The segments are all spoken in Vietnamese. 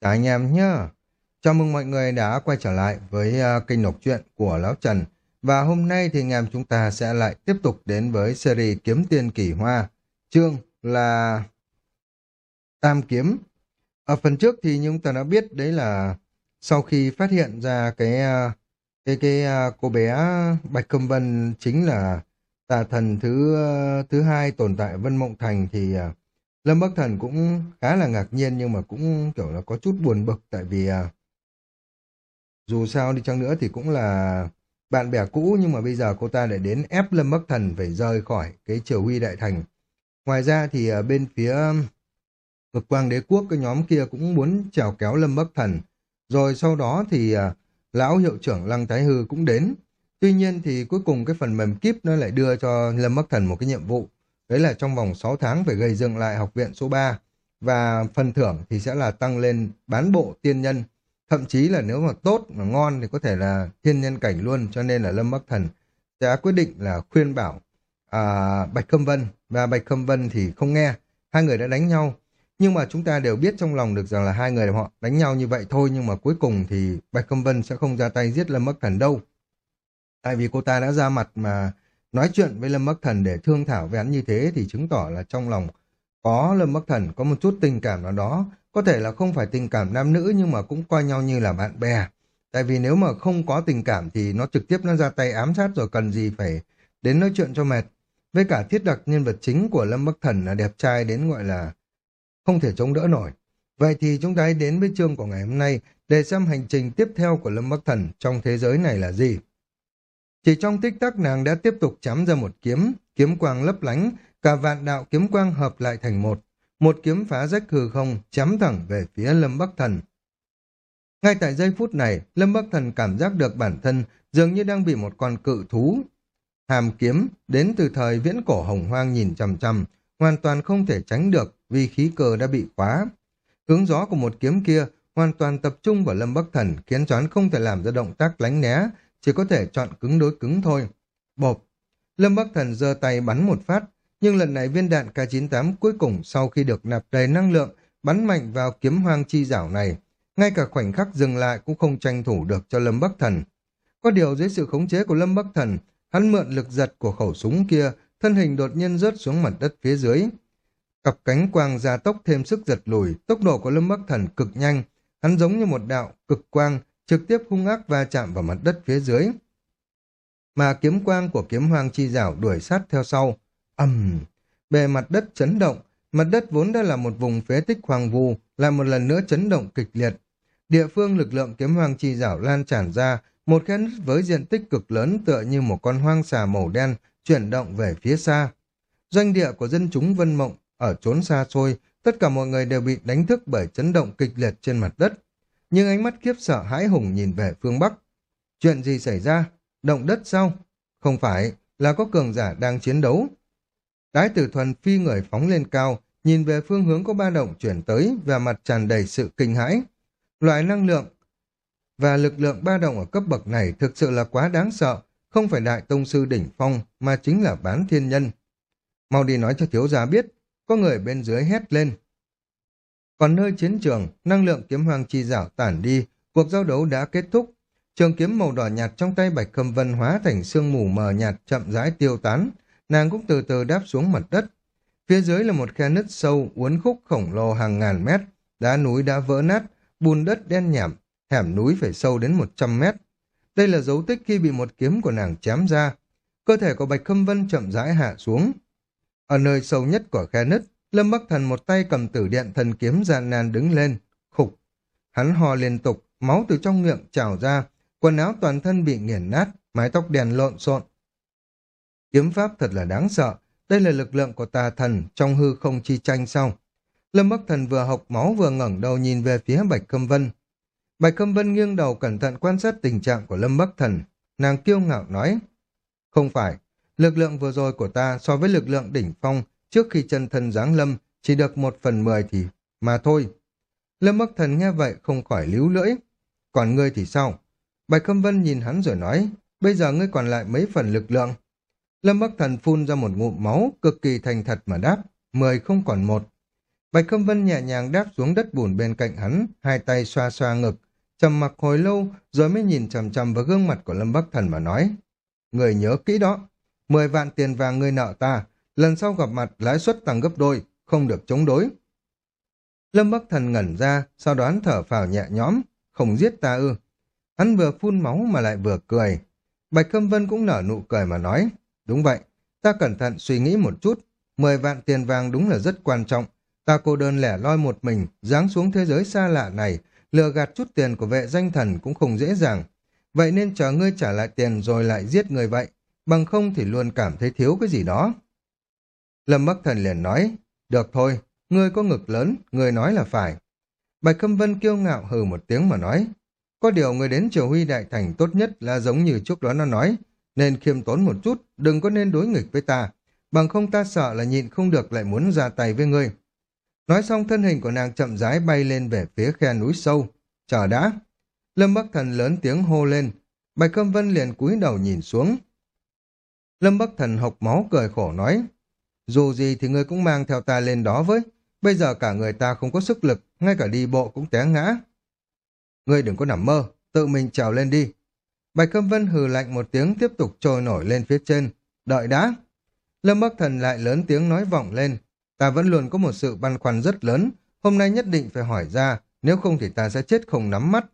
Cả anh em nhá. Chào mừng mọi người đã quay trở lại với uh, kênh đọc truyện của Lão Trần. Và hôm nay thì anh em chúng ta sẽ lại tiếp tục đến với series Kiếm Tiên Kỳ Hoa. Chương là Tam Kiếm. Ở phần trước thì chúng ta đã biết đấy là sau khi phát hiện ra cái à, cái cái à, cô bé Bạch Câm Vân chính là tà thần thứ thứ hai tồn tại Vân Mộng Thành thì uh, Lâm Bắc Thần cũng khá là ngạc nhiên nhưng mà cũng kiểu là có chút buồn bực tại vì à, dù sao đi chăng nữa thì cũng là bạn bè cũ nhưng mà bây giờ cô ta lại đến ép Lâm Bắc Thần phải rời khỏi cái triều huy đại thành. Ngoài ra thì à, bên phía cực quang đế quốc cái nhóm kia cũng muốn trèo kéo Lâm Bắc Thần. Rồi sau đó thì à, lão hiệu trưởng Lăng Thái Hư cũng đến. Tuy nhiên thì cuối cùng cái phần mềm kíp nó lại đưa cho Lâm Bắc Thần một cái nhiệm vụ Đấy là trong vòng 6 tháng phải gây dựng lại học viện số 3 và phần thưởng thì sẽ là tăng lên bán bộ tiên nhân. Thậm chí là nếu mà tốt mà ngon thì có thể là thiên nhân cảnh luôn cho nên là Lâm Bắc Thần sẽ quyết định là khuyên bảo à, Bạch Khâm Vân và Bạch Khâm Vân thì không nghe. Hai người đã đánh nhau. Nhưng mà chúng ta đều biết trong lòng được rằng là hai người họ đánh nhau như vậy thôi nhưng mà cuối cùng thì Bạch Khâm Vân sẽ không ra tay giết Lâm Bắc Thần đâu. Tại vì cô ta đã ra mặt mà Nói chuyện với Lâm Bắc Thần để thương thảo với hắn như thế thì chứng tỏ là trong lòng có Lâm Bắc Thần có một chút tình cảm nào đó. Có thể là không phải tình cảm nam nữ nhưng mà cũng coi nhau như là bạn bè. Tại vì nếu mà không có tình cảm thì nó trực tiếp nó ra tay ám sát rồi cần gì phải đến nói chuyện cho mệt. Với cả thiết đặc nhân vật chính của Lâm Bắc Thần là đẹp trai đến gọi là không thể chống đỡ nổi. Vậy thì chúng ta hãy đến với chương của ngày hôm nay để xem hành trình tiếp theo của Lâm Bắc Thần trong thế giới này là gì. Chỉ trong tích tắc nàng đã tiếp tục chém ra một kiếm, kiếm quang lấp lánh, cả vạn đạo kiếm quang hợp lại thành một. Một kiếm phá rách hư không, chém thẳng về phía Lâm Bắc Thần. Ngay tại giây phút này, Lâm Bắc Thần cảm giác được bản thân dường như đang bị một con cự thú. Hàm kiếm đến từ thời viễn cổ hồng hoang nhìn chằm chằm, hoàn toàn không thể tránh được vì khí cơ đã bị khóa. Hướng gió của một kiếm kia hoàn toàn tập trung vào Lâm Bắc Thần khiến choán không thể làm ra động tác lánh né, chỉ có thể chọn cứng đối cứng thôi. Bộp! Lâm Bắc Thần giơ tay bắn một phát, nhưng lần này viên đạn K98 cuối cùng sau khi được nạp đầy năng lượng bắn mạnh vào kiếm hoang chi rảo này. Ngay cả khoảnh khắc dừng lại cũng không tranh thủ được cho Lâm Bắc Thần. Có điều dưới sự khống chế của Lâm Bắc Thần, hắn mượn lực giật của khẩu súng kia, thân hình đột nhiên rớt xuống mặt đất phía dưới. Cặp cánh quang gia tốc thêm sức giật lùi, tốc độ của Lâm Bắc Thần cực nhanh, hắn giống như một đạo cực quang trực tiếp hung ác va chạm vào mặt đất phía dưới. Mà kiếm quang của kiếm hoàng chi rảo đuổi sát theo sau. ầm Bề mặt đất chấn động, mặt đất vốn đã là một vùng phế tích hoàng vù, lại một lần nữa chấn động kịch liệt. Địa phương lực lượng kiếm hoàng chi rảo lan tràn ra, một khe nứt với diện tích cực lớn tựa như một con hoang xà màu đen chuyển động về phía xa. Doanh địa của dân chúng Vân Mộng ở trốn xa xôi, tất cả mọi người đều bị đánh thức bởi chấn động kịch liệt trên mặt đất nhưng ánh mắt khiếp sợ hãi hùng nhìn về phương Bắc. Chuyện gì xảy ra? Động đất sao? Không phải, là có cường giả đang chiến đấu. Đái tử thuần phi người phóng lên cao, nhìn về phương hướng có ba động chuyển tới và mặt tràn đầy sự kinh hãi. Loại năng lượng và lực lượng ba động ở cấp bậc này thực sự là quá đáng sợ, không phải đại tông sư đỉnh phong mà chính là bán thiên nhân. Mau đi nói cho thiếu gia biết, có người bên dưới hét lên. Còn nơi chiến trường, năng lượng kiếm hoàng chi giảo tản đi, cuộc giao đấu đã kết thúc. Trường kiếm màu đỏ nhạt trong tay Bạch Khâm Vân hóa thành sương mù mờ nhạt chậm rãi tiêu tán, nàng cũng từ từ đáp xuống mặt đất. Phía dưới là một khe nứt sâu, uốn khúc khổng lồ hàng ngàn mét, đá núi đã vỡ nát, bùn đất đen nhảm, hẻm núi phải sâu đến 100 mét. Đây là dấu tích khi bị một kiếm của nàng chém ra. Cơ thể của Bạch Khâm Vân chậm rãi hạ xuống. Ở nơi sâu nhất của khe nứt, Lâm Bắc Thần một tay cầm tử điện thần kiếm gian nan đứng lên, khục. Hắn hò liên tục, máu từ trong miệng trào ra, quần áo toàn thân bị nghiền nát, mái tóc đèn lộn xộn. Kiếm pháp thật là đáng sợ, đây là lực lượng của tà thần trong hư không chi tranh sau. Lâm Bắc Thần vừa học máu vừa ngẩng đầu nhìn về phía Bạch Câm Vân. Bạch Câm Vân nghiêng đầu cẩn thận quan sát tình trạng của Lâm Bắc Thần. Nàng kiêu ngạo nói, không phải, lực lượng vừa rồi của ta so với lực lượng đỉnh phong trước khi chân thân giáng lâm chỉ được một phần mười thì mà thôi. Lâm Bắc Thần nghe vậy không khỏi líu lưỡi. Còn ngươi thì sao? Bạch Khâm Vân nhìn hắn rồi nói, bây giờ ngươi còn lại mấy phần lực lượng. Lâm Bắc Thần phun ra một ngụm máu, cực kỳ thành thật mà đáp, mười không còn một. Bạch Khâm Vân nhẹ nhàng đáp xuống đất bùn bên cạnh hắn, hai tay xoa xoa ngực, trầm mặc hồi lâu rồi mới nhìn chằm chằm vào gương mặt của Lâm Bắc Thần mà nói. Người nhớ kỹ đó, mười vạn tiền vàng ngươi nợ ta, lần sau gặp mặt lãi suất tăng gấp đôi, không được chống đối. Lâm Bắc Thần ngẩn ra, sau đó hắn thở phào nhẹ nhõm, không giết ta ư. Hắn vừa phun máu mà lại vừa cười. Bạch Khâm Vân cũng nở nụ cười mà nói, đúng vậy, ta cẩn thận suy nghĩ một chút, mười vạn tiền vàng đúng là rất quan trọng. Ta cô đơn lẻ loi một mình, giáng xuống thế giới xa lạ này, lừa gạt chút tiền của vệ danh thần cũng không dễ dàng. Vậy nên chờ ngươi trả lại tiền rồi lại giết người vậy, bằng không thì luôn cảm thấy thiếu cái gì đó. Lâm Bắc Thần liền nói, được thôi, ngươi có ngực lớn, ngươi nói là phải. Bạch Khâm Vân kiêu ngạo hừ một tiếng mà nói, có điều người đến triều huy đại thành tốt nhất là giống như trước đó nó nói, nên khiêm tốn một chút, đừng có nên đối nghịch với ta, bằng không ta sợ là nhịn không được lại muốn ra tay với ngươi. Nói xong thân hình của nàng chậm rãi bay lên về phía khe núi sâu. Chờ đã. Lâm Bắc Thần lớn tiếng hô lên. Bạch Khâm Vân liền cúi đầu nhìn xuống. Lâm Bắc Thần hộc máu cười khổ nói. Dù gì thì ngươi cũng mang theo ta lên đó với. Bây giờ cả người ta không có sức lực, ngay cả đi bộ cũng té ngã. Ngươi đừng có nằm mơ, tự mình trèo lên đi. Bạch Câm Vân hừ lạnh một tiếng tiếp tục trôi nổi lên phía trên. Đợi đã. Lâm Bắc Thần lại lớn tiếng nói vọng lên. Ta vẫn luôn có một sự băn khoăn rất lớn, hôm nay nhất định phải hỏi ra, nếu không thì ta sẽ chết không nắm mắt.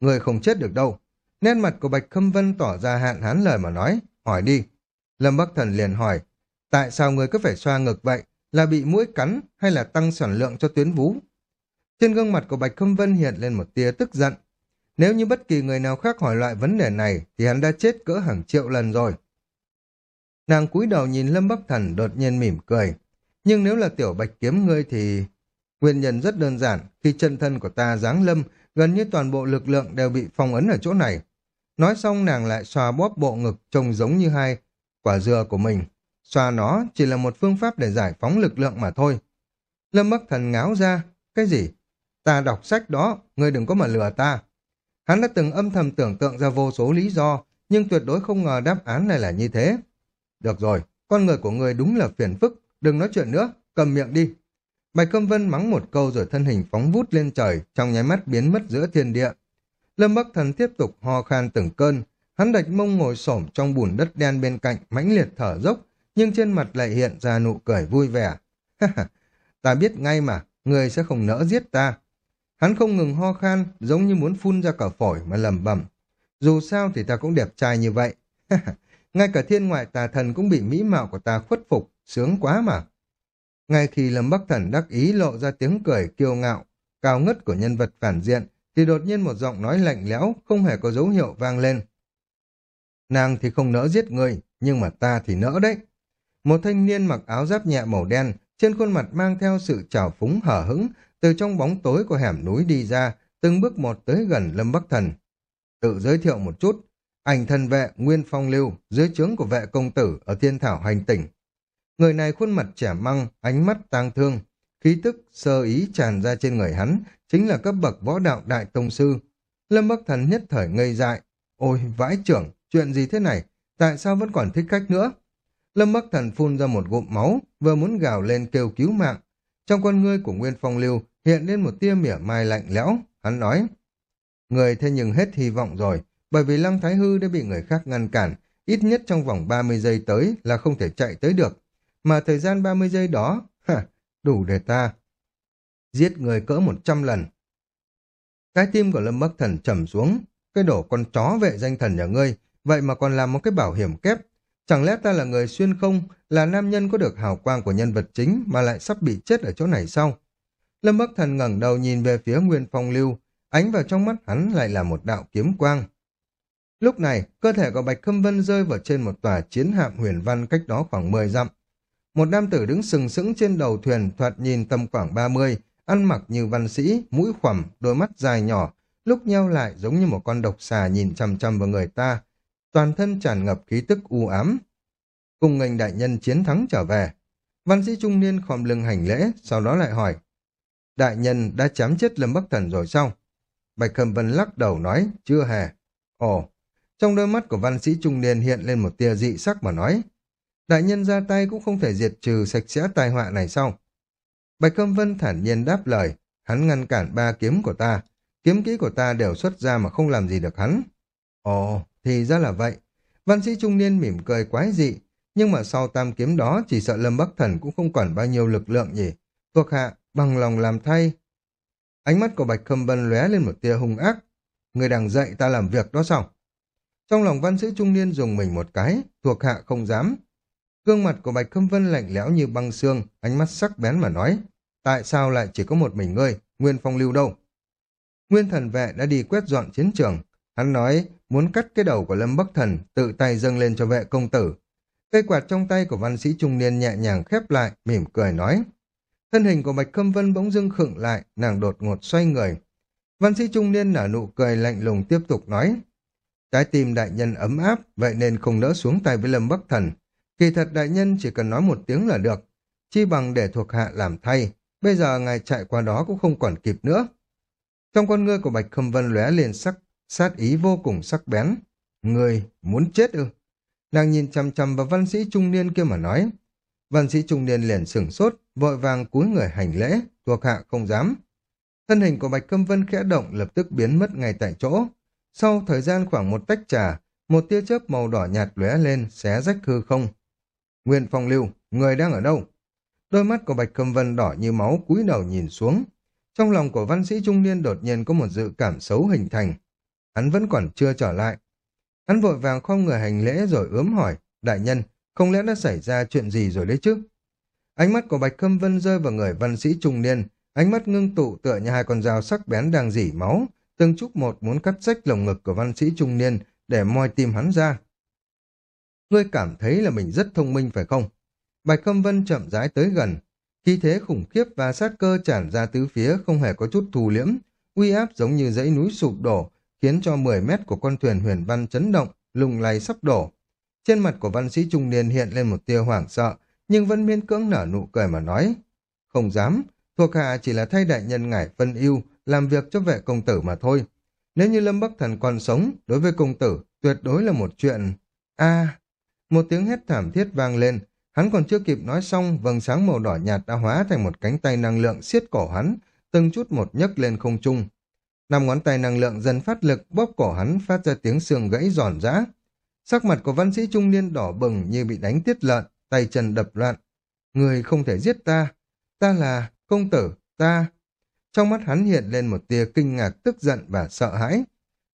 Người không chết được đâu. Nét mặt của Bạch Khâm Vân tỏ ra hạn hán lời mà nói, hỏi đi. Lâm Bắc Thần liền hỏi, tại sao người cứ phải xoa ngực vậy? Là bị mũi cắn hay là tăng sản lượng cho tuyến vú? Trên gương mặt của Bạch Khâm Vân hiện lên một tia tức giận. Nếu như bất kỳ người nào khác hỏi loại vấn đề này thì hắn đã chết cỡ hàng triệu lần rồi. Nàng cúi đầu nhìn Lâm Bắc Thần đột nhiên mỉm cười. Nhưng nếu là tiểu bạch kiếm ngươi thì... Nguyên nhân rất đơn giản, khi chân thân của ta giáng lâm, gần như toàn bộ lực lượng đều bị phong ấn ở chỗ này. Nói xong nàng lại xoa bóp bộ ngực trông giống như hai quả dừa của mình. Xoa nó chỉ là một phương pháp để giải phóng lực lượng mà thôi. Lâm Bắc Thần ngáo ra, cái gì? Ta đọc sách đó, ngươi đừng có mà lừa ta. Hắn đã từng âm thầm tưởng tượng ra vô số lý do, nhưng tuyệt đối không ngờ đáp án này là như thế. Được rồi, con người của ngươi đúng là phiền phức, đừng nói chuyện nữa, cầm miệng đi. Bạch Câm Vân mắng một câu rồi thân hình phóng vút lên trời, trong nháy mắt biến mất giữa thiên địa. Lâm Bắc Thần tiếp tục ho khan từng cơn, hắn đạch mông ngồi xổm trong bùn đất đen bên cạnh, mãnh liệt thở dốc, nhưng trên mặt lại hiện ra nụ cười vui vẻ. ta biết ngay mà, người sẽ không nỡ giết ta. Hắn không ngừng ho khan, giống như muốn phun ra cả phổi mà lầm bẩm. Dù sao thì ta cũng đẹp trai như vậy. Ngay cả thiên ngoại tà thần cũng bị mỹ mạo của ta khuất phục, sướng quá mà. Ngay khi Lâm Bắc Thần đắc ý lộ ra tiếng cười kiêu ngạo, cao ngất của nhân vật phản diện, thì đột nhiên một giọng nói lạnh lẽo, không hề có dấu hiệu vang lên. Nàng thì không nỡ giết người, nhưng mà ta thì nỡ đấy. Một thanh niên mặc áo giáp nhẹ màu đen, trên khuôn mặt mang theo sự trào phúng hở hững, từ trong bóng tối của hẻm núi đi ra, từng bước một tới gần Lâm Bắc Thần. Tự giới thiệu một chút, ảnh thần vệ Nguyên Phong Lưu, dưới trướng của vệ công tử ở thiên thảo hành tỉnh. Người này khuôn mặt trẻ măng, ánh mắt tang thương, khí tức sơ ý tràn ra trên người hắn, chính là cấp bậc võ đạo đại tông sư. Lâm Bắc Thần nhất thời ngây dại. Ôi, vãi trưởng, chuyện gì thế này? Tại sao vẫn còn thích khách nữa? Lâm Bắc Thần phun ra một ngụm máu, vừa muốn gào lên kêu cứu mạng. Trong con ngươi của Nguyên Phong Lưu hiện lên một tia mỉa mai lạnh lẽo, hắn nói. Người thế nhưng hết hy vọng rồi, bởi vì Lăng Thái Hư đã bị người khác ngăn cản, ít nhất trong vòng 30 giây tới là không thể chạy tới được. Mà thời gian 30 giây đó, ha, đủ để ta giết người cỡ 100 lần. Cái tim của Lâm Bắc Thần trầm xuống, cái đổ con chó vệ danh thần nhà ngươi, vậy mà còn làm một cái bảo hiểm kép. Chẳng lẽ ta là người xuyên không, là nam nhân có được hào quang của nhân vật chính mà lại sắp bị chết ở chỗ này sao? Lâm Bắc Thần ngẩng đầu nhìn về phía Nguyên Phong Lưu, ánh vào trong mắt hắn lại là một đạo kiếm quang. Lúc này, cơ thể của Bạch Khâm Vân rơi vào trên một tòa chiến hạm huyền văn cách đó khoảng 10 dặm. Một nam tử đứng sừng sững trên đầu thuyền thoạt nhìn tầm khoảng 30, ăn mặc như văn sĩ, mũi khoằm, đôi mắt dài nhỏ, lúc nheo lại giống như một con độc xà nhìn chằm chằm vào người ta, toàn thân tràn ngập khí tức u ám. Cùng ngành đại nhân chiến thắng trở về. Văn sĩ trung niên khom lưng hành lễ, sau đó lại hỏi. Đại nhân đã chém chết Lâm Bắc Thần rồi sao? Bạch Khâm Vân lắc đầu nói, chưa hề. Ồ, trong đôi mắt của văn sĩ trung niên hiện lên một tia dị sắc mà nói, đại nhân ra tay cũng không thể diệt trừ sạch sẽ tai họa này sao? Bạch Khâm Vân thản nhiên đáp lời, hắn ngăn cản ba kiếm của ta, kiếm kỹ của ta đều xuất ra mà không làm gì được hắn. Ồ, thì ra là vậy. Văn sĩ trung niên mỉm cười quái dị, nhưng mà sau tam kiếm đó chỉ sợ Lâm Bắc Thần cũng không còn bao nhiêu lực lượng nhỉ. Thuộc hạ, bằng lòng làm thay. Ánh mắt của Bạch Khâm Vân lóe lên một tia hung ác. Người đang dạy ta làm việc đó sao? Trong lòng văn sĩ trung niên dùng mình một cái, thuộc hạ không dám. Gương mặt của Bạch Khâm Vân lạnh lẽo như băng xương, ánh mắt sắc bén mà nói. Tại sao lại chỉ có một mình ngươi, Nguyên Phong Lưu đâu? Nguyên thần vệ đã đi quét dọn chiến trường. Hắn nói muốn cắt cái đầu của Lâm Bắc Thần, tự tay dâng lên cho vệ công tử. Cây quạt trong tay của văn sĩ trung niên nhẹ nhàng khép lại, mỉm cười nói. Thân hình của Bạch Khâm Vân bỗng dưng khựng lại, nàng đột ngột xoay người. Văn sĩ trung niên nở nụ cười lạnh lùng tiếp tục nói. Trái tim đại nhân ấm áp, vậy nên không nỡ xuống tay với Lâm Bắc Thần. Kỳ thật đại nhân chỉ cần nói một tiếng là được. Chi bằng để thuộc hạ làm thay. Bây giờ ngài chạy qua đó cũng không còn kịp nữa. Trong con ngươi của Bạch Khâm Vân lóe lên sắc, sát ý vô cùng sắc bén. Người muốn chết ư? Nàng nhìn chằm chằm vào văn sĩ trung niên kia mà nói. Văn sĩ trung niên liền sửng sốt, vội vàng cúi người hành lễ, thuộc hạ không dám. Thân hình của Bạch Câm Vân khẽ động lập tức biến mất ngay tại chỗ. Sau thời gian khoảng một tách trà, một tia chớp màu đỏ nhạt lóe lên, xé rách hư không. Nguyên Phong Lưu, người đang ở đâu? Đôi mắt của Bạch Câm Vân đỏ như máu cúi đầu nhìn xuống. Trong lòng của văn sĩ trung niên đột nhiên có một dự cảm xấu hình thành. Hắn vẫn còn chưa trở lại. Hắn vội vàng không người hành lễ rồi ướm hỏi, đại nhân, không lẽ đã xảy ra chuyện gì rồi đấy chứ? Ánh mắt của Bạch Khâm Vân rơi vào người văn sĩ trung niên, ánh mắt ngưng tụ tựa như hai con dao sắc bén đang dỉ máu, từng chút một muốn cắt rách lồng ngực của văn sĩ trung niên để moi tim hắn ra. Ngươi cảm thấy là mình rất thông minh phải không? Bạch Khâm Vân chậm rãi tới gần, khí thế khủng khiếp và sát cơ tràn ra tứ phía không hề có chút thù liễm, uy áp giống như dãy núi sụp đổ, khiến cho 10 mét của con thuyền huyền văn chấn động, lùng lay sắp đổ. Trên mặt của văn sĩ trung niên hiện lên một tia hoảng sợ, nhưng vẫn miên cưỡng nở nụ cười mà nói. Không dám, thuộc hạ chỉ là thay đại nhân ngải phân ưu, làm việc cho vệ công tử mà thôi. Nếu như Lâm Bắc Thần còn sống, đối với công tử, tuyệt đối là một chuyện... a một tiếng hét thảm thiết vang lên, hắn còn chưa kịp nói xong, vầng sáng màu đỏ nhạt đã hóa thành một cánh tay năng lượng siết cổ hắn, từng chút một nhấc lên không trung. Năm ngón tay năng lượng dần phát lực, bóp cổ hắn phát ra tiếng xương gãy giòn giã. Sắc mặt của văn sĩ trung niên đỏ bừng như bị đánh tiết lợn, tay chân đập loạn. Người không thể giết ta. Ta là công tử, ta. Trong mắt hắn hiện lên một tia kinh ngạc, tức giận và sợ hãi.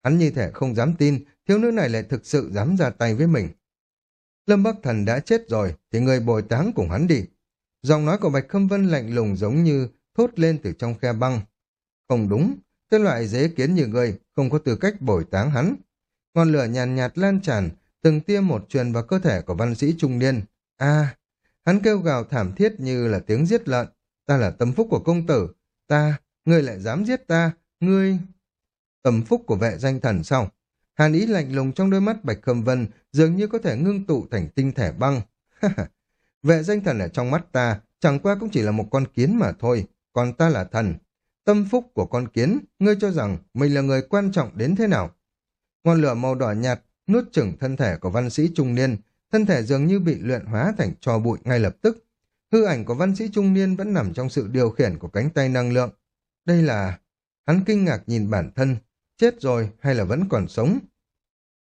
Hắn như thể không dám tin, thiếu nữ này lại thực sự dám ra tay với mình. Lâm Bắc Thần đã chết rồi, thì người bồi táng cùng hắn đi. Giọng nói của Bạch Khâm Vân lạnh lùng giống như thốt lên từ trong khe băng. Không đúng, cái loại dế kiến như ngươi không có tư cách bồi táng hắn. Ngọn lửa nhàn nhạt, nhạt lan tràn, từng tia một truyền vào cơ thể của văn sĩ trung niên. a hắn kêu gào thảm thiết như là tiếng giết lợn. Ta là tâm phúc của công tử. Ta, ngươi lại dám giết ta, ngươi... Tâm phúc của vệ danh thần sao? Hàn ý lạnh lùng trong đôi mắt Bạch Khâm Vân dường như có thể ngưng tụ thành tinh thể băng. vệ danh thần ở trong mắt ta chẳng qua cũng chỉ là một con kiến mà thôi, còn ta là thần, Tâm phúc của con kiến, ngươi cho rằng mình là người quan trọng đến thế nào? Ngọn lửa màu đỏ nhạt nuốt chửng thân thể của văn sĩ trung niên, thân thể dường như bị luyện hóa thành trò bụi ngay lập tức. Hư ảnh của văn sĩ trung niên vẫn nằm trong sự điều khiển của cánh tay năng lượng. Đây là... Hắn kinh ngạc nhìn bản thân, chết rồi hay là vẫn còn sống?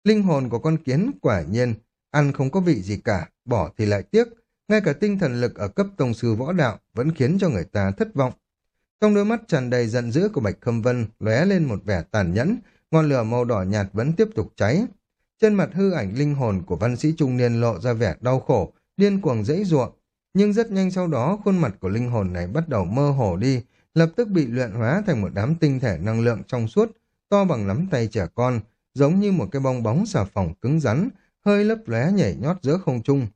Linh hồn của con kiến quả nhiên, ăn không có vị gì cả, bỏ thì lại tiếc. Ngay cả tinh thần lực ở cấp tông sư võ đạo vẫn khiến cho người ta thất vọng. Trong đôi mắt tràn đầy giận dữ của Bạch Khâm Vân lóe lên một vẻ tàn nhẫn, ngọn lửa màu đỏ nhạt vẫn tiếp tục cháy. Trên mặt hư ảnh linh hồn của văn sĩ trung niên lộ ra vẻ đau khổ, điên cuồng dãy ruộng. Nhưng rất nhanh sau đó, khuôn mặt của linh hồn này bắt đầu mơ hồ đi, lập tức bị luyện hóa thành một đám tinh thể năng lượng trong suốt, to bằng nắm tay trẻ con, giống như một cái bong bóng xà phòng cứng rắn, hơi lấp lóe nhảy nhót giữa không trung.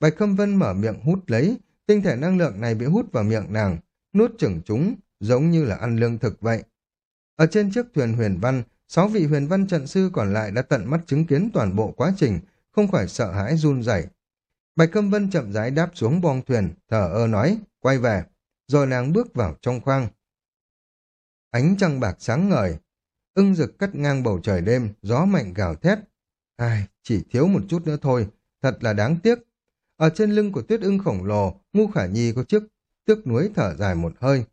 Bạch Khâm Vân mở miệng hút lấy, tinh thể năng lượng này bị hút vào miệng nàng, nuốt chửng chúng, giống như là ăn lương thực vậy. Ở trên chiếc thuyền huyền văn, sáu vị huyền văn trận sư còn lại đã tận mắt chứng kiến toàn bộ quá trình, không khỏi sợ hãi run rẩy. Bạch Câm Vân chậm rãi đáp xuống bong thuyền, thở ơ nói, quay về, rồi nàng bước vào trong khoang. Ánh trăng bạc sáng ngời, ưng rực cắt ngang bầu trời đêm, gió mạnh gào thét. Ai, chỉ thiếu một chút nữa thôi, thật là đáng tiếc. Ở trên lưng của tuyết ưng khổng lồ, Ngu Khả Nhi có chiếc tước nuối thở dài một hơi.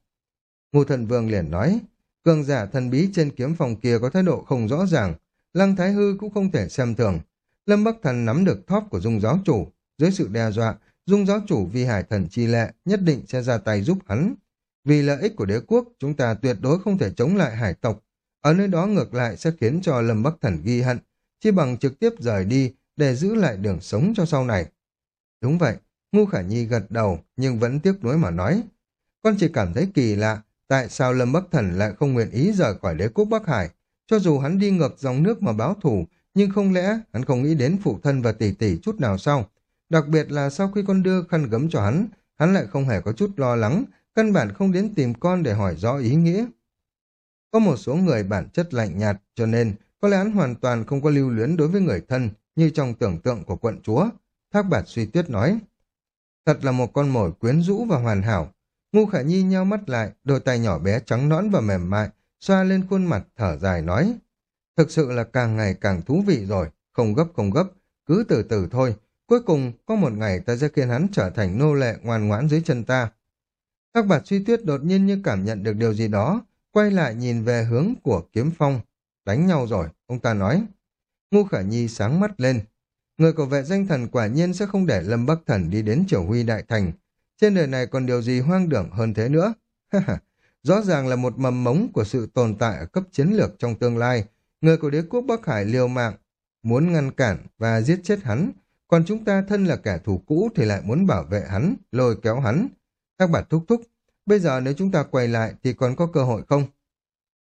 Ngô thần vương liền nói, cường giả thần bí trên kiếm phòng kia có thái độ không rõ ràng, lăng thái hư cũng không thể xem thường. Lâm Bắc Thần nắm được thóp của dung giáo chủ, dưới sự đe dọa, dung giáo chủ vi hải thần chi lệ nhất định sẽ ra tay giúp hắn. Vì lợi ích của đế quốc, chúng ta tuyệt đối không thể chống lại hải tộc. Ở nơi đó ngược lại sẽ khiến cho Lâm Bắc Thần ghi hận, chi bằng trực tiếp rời đi để giữ lại đường sống cho sau này. Đúng vậy, Ngu Khả Nhi gật đầu nhưng vẫn tiếc nuối mà nói. Con chỉ cảm thấy kỳ lạ, tại sao Lâm Bắc Thần lại không nguyện ý rời khỏi đế quốc Bắc Hải. Cho dù hắn đi ngược dòng nước mà báo thủ, nhưng không lẽ hắn không nghĩ đến phụ thân và tỷ tỷ chút nào sao? Đặc biệt là sau khi con đưa khăn gấm cho hắn, hắn lại không hề có chút lo lắng, căn bản không đến tìm con để hỏi rõ ý nghĩa. Có một số người bản chất lạnh nhạt, cho nên có lẽ hắn hoàn toàn không có lưu luyến đối với người thân, như trong tưởng tượng của quận chúa. Thác bạt suy tuyết nói, thật là một con mồi quyến rũ và hoàn hảo. Ngu khả nhi nheo mắt lại, đôi tay nhỏ bé trắng nõn và mềm mại, xoa lên khuôn mặt thở dài nói, thực sự là càng ngày càng thú vị rồi, không gấp không gấp, cứ từ từ thôi, cuối cùng có một ngày ta sẽ khiến hắn trở thành nô lệ ngoan ngoãn dưới chân ta. Các bạt suy tuyết đột nhiên như cảm nhận được điều gì đó, quay lại nhìn về hướng của kiếm phong. Đánh nhau rồi, ông ta nói. Ngu khả nhi sáng mắt lên. Người của vệ danh thần quả nhiên sẽ không để Lâm Bắc Thần đi đến triều huy đại thành. Trên đời này còn điều gì hoang đường hơn thế nữa? Rõ ràng là một mầm mống của sự tồn tại ở cấp chiến lược trong tương lai. Người của đế quốc Bắc Hải liều mạng, muốn ngăn cản và giết chết hắn. Còn chúng ta thân là kẻ thù cũ thì lại muốn bảo vệ hắn, lôi kéo hắn. Các bạn thúc thúc, bây giờ nếu chúng ta quay lại thì còn có cơ hội không?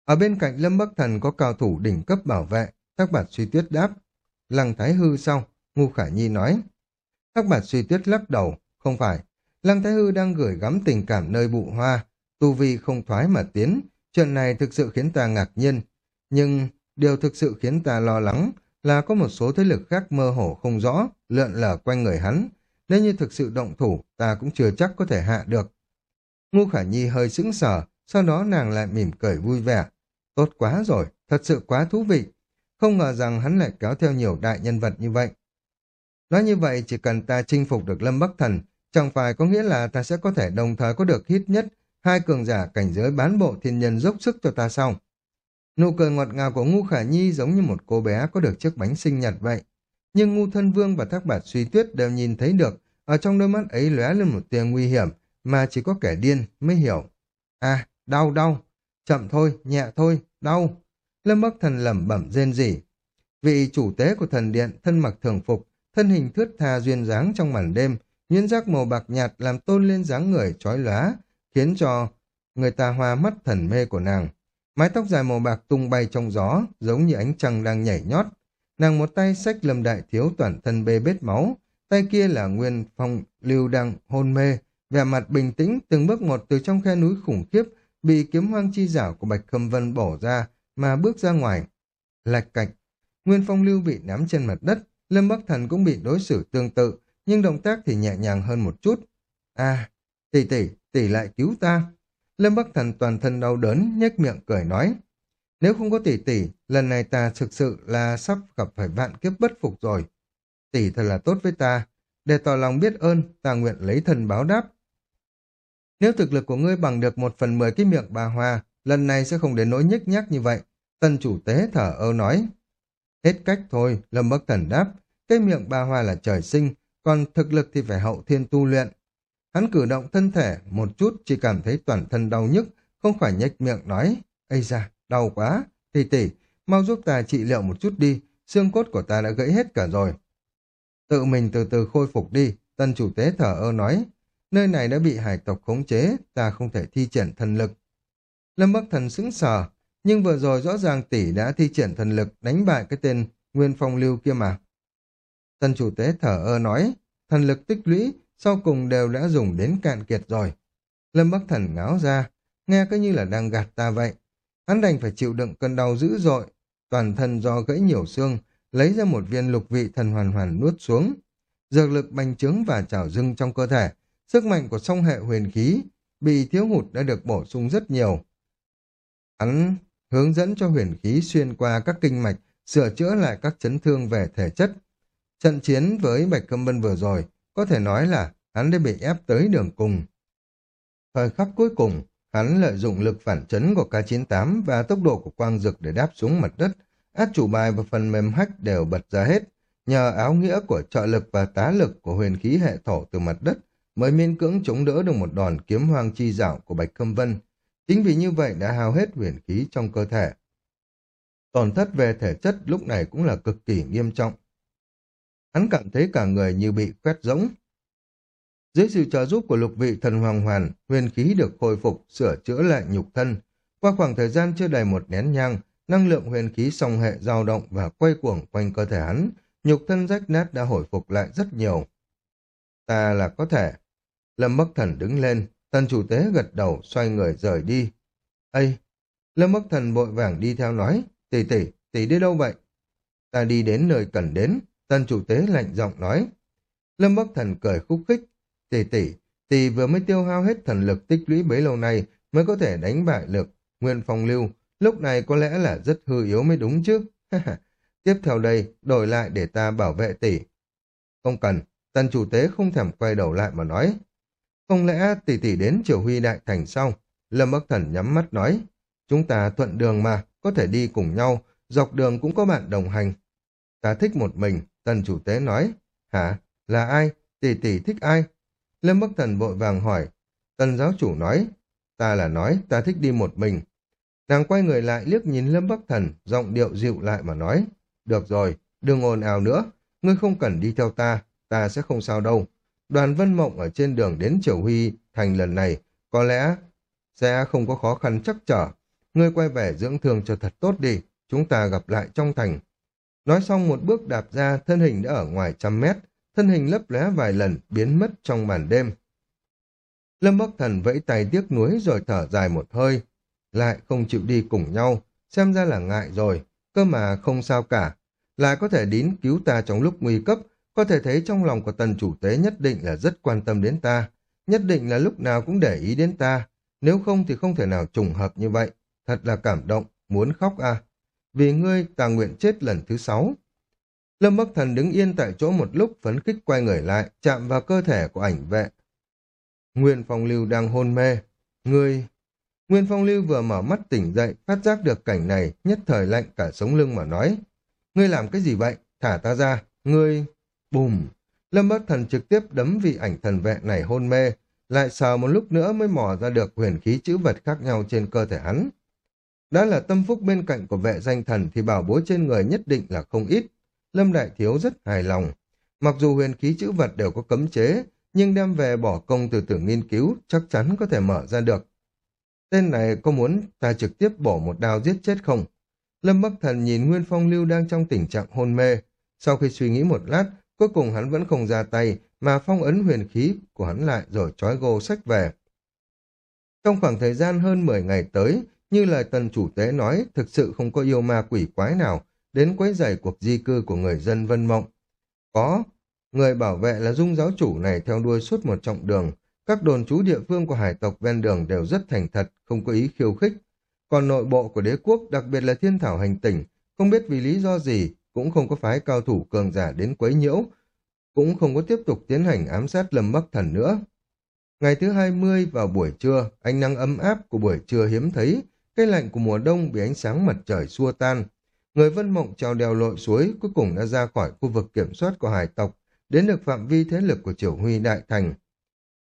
Ở bên cạnh Lâm Bắc Thần có cao thủ đỉnh cấp bảo vệ, các bạn suy tuyết đáp. Lăng Thái Hư sau, Ngu Khả Nhi nói. Các bạn suy tuyết lắc đầu, không phải. Lăng Thái Hư đang gửi gắm tình cảm nơi bụ hoa, tu vi không thoái mà tiến. Chuyện này thực sự khiến ta ngạc nhiên. Nhưng điều thực sự khiến ta lo lắng là có một số thế lực khác mơ hồ không rõ, lượn lờ quanh người hắn. Nếu như thực sự động thủ, ta cũng chưa chắc có thể hạ được. Ngu Khả Nhi hơi sững sờ, sau đó nàng lại mỉm cười vui vẻ. Tốt quá rồi, thật sự quá thú vị. Không ngờ rằng hắn lại kéo theo nhiều đại nhân vật như vậy. Nói như vậy, chỉ cần ta chinh phục được Lâm Bắc Thần, chẳng phải có nghĩa là ta sẽ có thể đồng thời có được ít nhất hai cường giả cảnh giới bán bộ thiên nhân dốc sức cho ta sau Nụ cười ngọt ngào của Ngu Khả Nhi giống như một cô bé có được chiếc bánh sinh nhật vậy. Nhưng Ngu Thân Vương và Thác Bạt Suy Tuyết đều nhìn thấy được, ở trong đôi mắt ấy lóe lên một tia nguy hiểm, mà chỉ có kẻ điên mới hiểu. À, đau đau, chậm thôi, nhẹ thôi, đau. Lâm Bắc Thần lẩm bẩm rên rỉ. Vị chủ tế của thần điện thân mặc thường phục, thân hình thướt tha duyên dáng trong màn đêm, nhuyễn giác màu bạc nhạt làm tôn lên dáng người trói lóa, khiến cho người ta hoa mắt thần mê của nàng. Mái tóc dài màu bạc tung bay trong gió, giống như ánh trăng đang nhảy nhót. Nàng một tay xách lâm đại thiếu toàn thân bê bết máu, tay kia là nguyên phong lưu đang hôn mê, vẻ mặt bình tĩnh từng bước một từ trong khe núi khủng khiếp bị kiếm hoang chi giảo của Bạch Khâm Vân bổ ra mà bước ra ngoài. Lạch cạch, Nguyên Phong Lưu bị nắm trên mặt đất, Lâm Bắc Thần cũng bị đối xử tương tự, nhưng động tác thì nhẹ nhàng hơn một chút. À, tỷ tỷ, tỷ lại cứu ta. Lâm Bắc Thần toàn thân đau đớn, nhếch miệng cười nói. Nếu không có tỷ tỷ, lần này ta thực sự là sắp gặp phải vạn kiếp bất phục rồi. Tỷ thật là tốt với ta. Để tỏ lòng biết ơn, ta nguyện lấy thân báo đáp. Nếu thực lực của ngươi bằng được một phần mười cái miệng bà Hoa, lần này sẽ không đến nỗi nhếch nhác như vậy. Tân chủ tế thở ơ nói. Hết cách thôi, Lâm Bắc Thần đáp. Cái miệng bà Hoa là trời sinh, còn thực lực thì phải hậu thiên tu luyện. Hắn cử động thân thể một chút chỉ cảm thấy toàn thân đau nhức, không khỏi nhếch miệng nói. Ây da, đau quá. Tỷ tỷ, mau giúp ta trị liệu một chút đi, xương cốt của ta đã gãy hết cả rồi. Tự mình từ từ khôi phục đi, tân chủ tế thở ơ nói. Nơi này đã bị hải tộc khống chế, ta không thể thi triển thần lực. Lâm Bắc Thần sững sờ, nhưng vừa rồi rõ ràng tỷ đã thi triển thần lực đánh bại cái tên Nguyên Phong Lưu kia mà. Tân chủ tế thở ơ nói, thần lực tích lũy sau cùng đều đã dùng đến cạn kiệt rồi. Lâm Bắc Thần ngáo ra, nghe cứ như là đang gạt ta vậy. Hắn đành phải chịu đựng cơn đau dữ dội, toàn thân do gãy nhiều xương, lấy ra một viên lục vị thần hoàn hoàn nuốt xuống. Dược lực bành trướng và trào dưng trong cơ thể, sức mạnh của song hệ huyền khí bị thiếu hụt đã được bổ sung rất nhiều. Hắn hướng dẫn cho huyền khí xuyên qua các kinh mạch, sửa chữa lại các chấn thương về thể chất. Trận chiến với Bạch Câm Vân vừa rồi, có thể nói là hắn đã bị ép tới đường cùng. Thời khắc cuối cùng, hắn lợi dụng lực phản chấn của K98 và tốc độ của quang dực để đáp xuống mặt đất. Át chủ bài và phần mềm hack đều bật ra hết. Nhờ áo nghĩa của trợ lực và tá lực của huyền khí hệ thổ từ mặt đất mới miên cưỡng chống đỡ được một đòn kiếm hoang chi dạo của Bạch Khâm Vân. Chính vì như vậy đã hao hết huyền khí trong cơ thể. Tổn thất về thể chất lúc này cũng là cực kỳ nghiêm trọng. Hắn cảm thấy cả người như bị quét rỗng. Dưới sự trợ giúp của lục vị thần hoàng hoàn, huyền khí được khôi phục, sửa chữa lại nhục thân. Qua khoảng thời gian chưa đầy một nén nhang, năng lượng huyền khí song hệ dao động và quay cuồng quanh cơ thể hắn, nhục thân rách nát đã hồi phục lại rất nhiều. Ta là có thể. Lâm Bắc Thần đứng lên, tần chủ tế gật đầu xoay người rời đi. Ây! Lâm Bắc Thần vội vàng đi theo nói, tỷ tỷ, tỷ đi đâu vậy? Ta đi đến nơi cần đến, tần chủ tế lạnh giọng nói. Lâm Bắc Thần cười khúc khích, tỷ tỷ, tỷ vừa mới tiêu hao hết thần lực tích lũy bấy lâu nay mới có thể đánh bại lực, nguyên phong lưu, lúc này có lẽ là rất hư yếu mới đúng chứ. Tiếp theo đây, đổi lại để ta bảo vệ tỷ. Không cần, tần chủ tế không thèm quay đầu lại mà nói. Không lẽ tỷ tỷ đến triều huy đại thành sau? Lâm Bắc Thần nhắm mắt nói. Chúng ta thuận đường mà, có thể đi cùng nhau, dọc đường cũng có bạn đồng hành. Ta thích một mình, tần chủ tế nói. Hả? Là ai? Tỷ tỷ thích ai? Lâm Bắc Thần vội vàng hỏi. Tần giáo chủ nói. Ta là nói, ta thích đi một mình. Nàng quay người lại liếc nhìn Lâm Bắc Thần, giọng điệu dịu lại mà nói. Được rồi, đừng ồn ào nữa, ngươi không cần đi theo ta, ta sẽ không sao đâu. Đoàn Vân Mộng ở trên đường đến Triều Huy thành lần này có lẽ sẽ không có khó khăn chắc trở. Ngươi quay về dưỡng thương cho thật tốt đi, chúng ta gặp lại trong thành. Nói xong một bước đạp ra, thân hình đã ở ngoài trăm mét, thân hình lấp lóe vài lần, biến mất trong màn đêm. Lâm Bắc Thần vẫy tay tiếc nuối rồi thở dài một hơi, lại không chịu đi cùng nhau, xem ra là ngại rồi, cơ mà không sao cả, lại có thể đến cứu ta trong lúc nguy cấp, có thể thấy trong lòng của tần chủ tế nhất định là rất quan tâm đến ta, nhất định là lúc nào cũng để ý đến ta, nếu không thì không thể nào trùng hợp như vậy, thật là cảm động, muốn khóc à. Vì ngươi ta nguyện chết lần thứ sáu. Lâm Bắc Thần đứng yên tại chỗ một lúc phấn khích quay người lại, chạm vào cơ thể của ảnh vệ. Nguyên Phong Lưu đang hôn mê. Ngươi... Nguyên Phong Lưu vừa mở mắt tỉnh dậy, phát giác được cảnh này, nhất thời lạnh cả sống lưng mà nói. Ngươi làm cái gì vậy? Thả ta ra. Ngươi... Bùm! Lâm Bắc Thần trực tiếp đấm vị ảnh thần vệ này hôn mê, lại sờ một lúc nữa mới mò ra được huyền khí chữ vật khác nhau trên cơ thể hắn. Đã là tâm phúc bên cạnh của vệ danh thần thì bảo bối trên người nhất định là không ít. Lâm Đại Thiếu rất hài lòng. Mặc dù huyền khí chữ vật đều có cấm chế, nhưng đem về bỏ công từ từ nghiên cứu chắc chắn có thể mở ra được. Tên này có muốn ta trực tiếp bỏ một đao giết chết không? Lâm Bắc Thần nhìn Nguyên Phong Lưu đang trong tình trạng hôn mê. Sau khi suy nghĩ một lát, cuối cùng hắn vẫn không ra tay, mà phong ấn huyền khí của hắn lại rồi trói gô sách về. Trong khoảng thời gian hơn 10 ngày tới, như lời tần chủ tế nói, thực sự không có yêu ma quỷ quái nào đến quấy rầy cuộc di cư của người dân Vân Mộng. Có, người bảo vệ là dung giáo chủ này theo đuôi suốt một trọng đường, các đồn trú địa phương của hải tộc ven đường đều rất thành thật, không có ý khiêu khích. Còn nội bộ của đế quốc, đặc biệt là thiên thảo hành tỉnh, không biết vì lý do gì, cũng không có phái cao thủ cường giả đến quấy nhiễu, cũng không có tiếp tục tiến hành ám sát Lâm Bắc Thần nữa. Ngày thứ 20 vào buổi trưa, ánh nắng ấm áp của buổi trưa hiếm thấy, cây lạnh của mùa đông bị ánh sáng mặt trời xua tan. Người vân mộng trèo đèo lội suối cuối cùng đã ra khỏi khu vực kiểm soát của hải tộc, đến được phạm vi thế lực của triều huy đại thành.